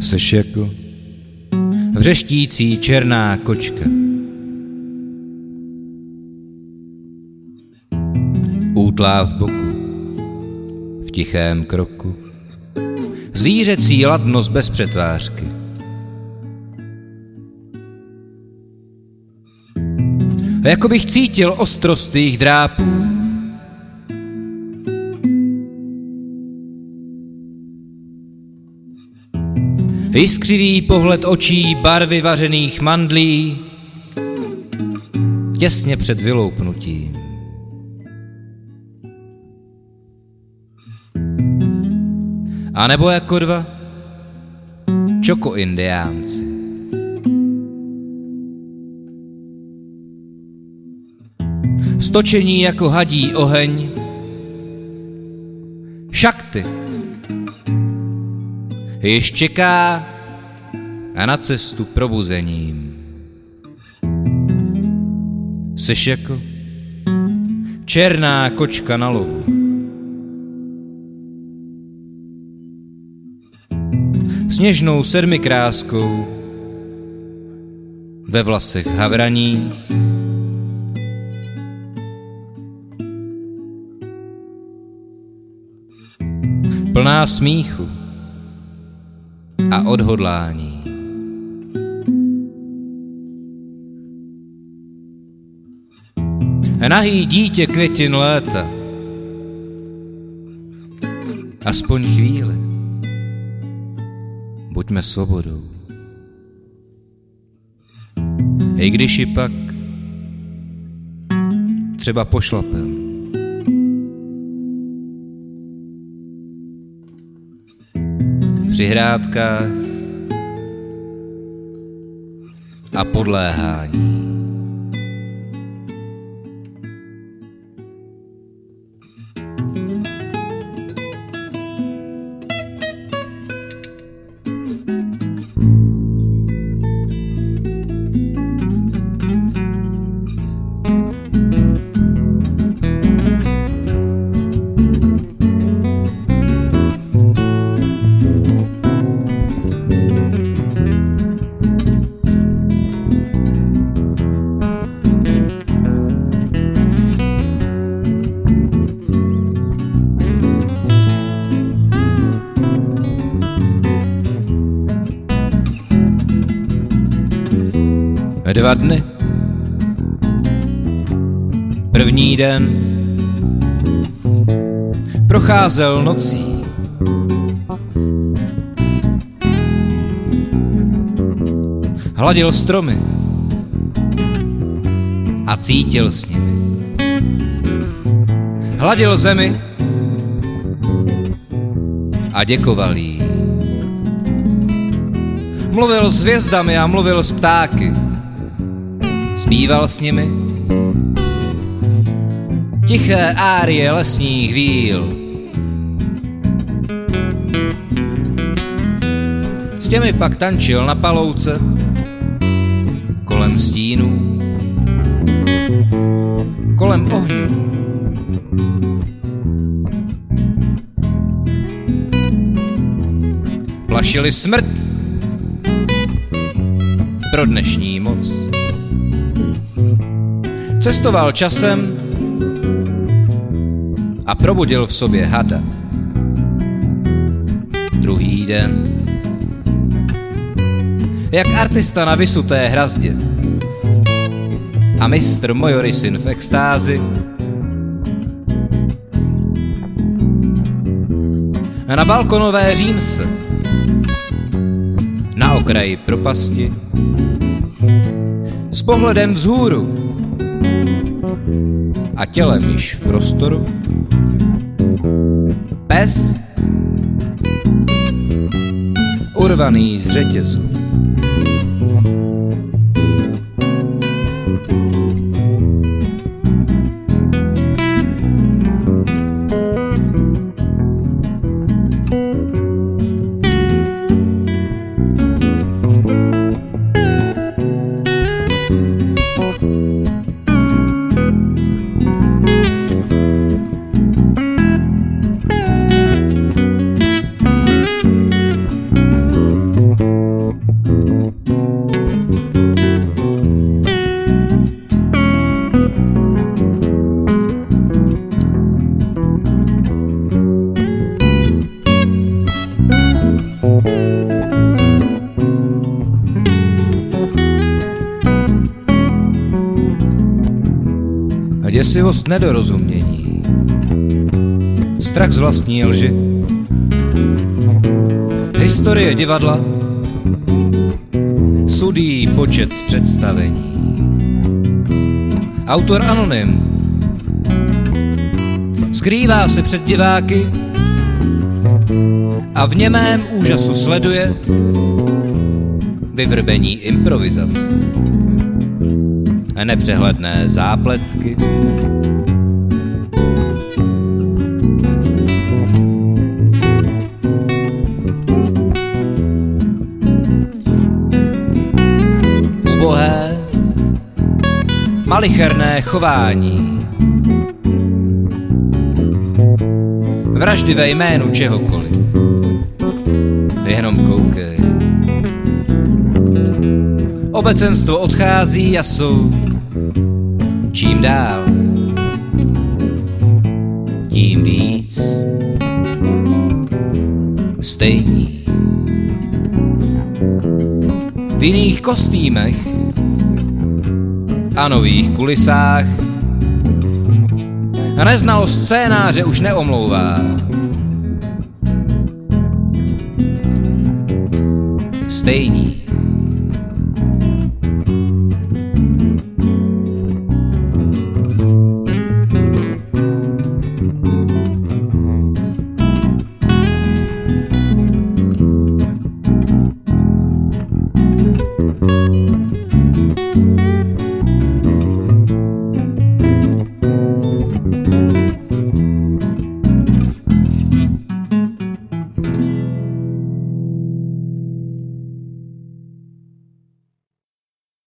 Seš jako vřeštící černá kočka. Útlá v boku, v tichém kroku, zvířecí ladnost bez přetvářky. Jako bych cítil ostrost jejich drápů, Jiskřivý pohled očí barvy vařených mandlí těsně před vyloupnutím. A nebo jako dva čoko-indiánci. Stočení jako hadí oheň, šakty již čeká a na cestu probuzením. Seš jako černá kočka na lovu. Sněžnou sedmikráskou ve vlasech havraní plná smíchu a odhodlání. Nahý dítě květin léta. Aspoň chvíli. Buďme svobodou. I když ji pak třeba pošlapem. Při hrádkách a podléhání. Dva dny. První den procházel nocí. Hladil stromy a cítil s nimi. Hladil zemi a děkoval jí. Mluvil s hvězdami a mluvil s ptáky zpíval s nimi. Tiché árie lesních víl. S těmi pak tančil na palouce, kolem stínů, kolem ohňů. Plašili smrt pro dnešní moc. Cestoval časem a probudil v sobě hada. Druhý den, jak artista na vysuté hrazdě. A mistr Mojorisin v extázi, na balkonové římse, na okraji propasti, s pohledem vzhůru a tělem již v prostoru. Pes urvaný z řetězu. Děsivost nedorozumění, strach z vlastní lži, historie divadla, sudý počet představení. Autor anonym. Skrývá se před diváky. A v němém úžasu sleduje vyvrbení improvizací a nepřehledné zápletky. Ubohé, malicherné chování, vraždy ve jménu čehokoliv. Jenom koukej. Obecenstvo odchází a jsou čím dál, tím víc stejní. V jiných kostýmech a nových kulisách neznalost scénáře už neomlouvá. Stejní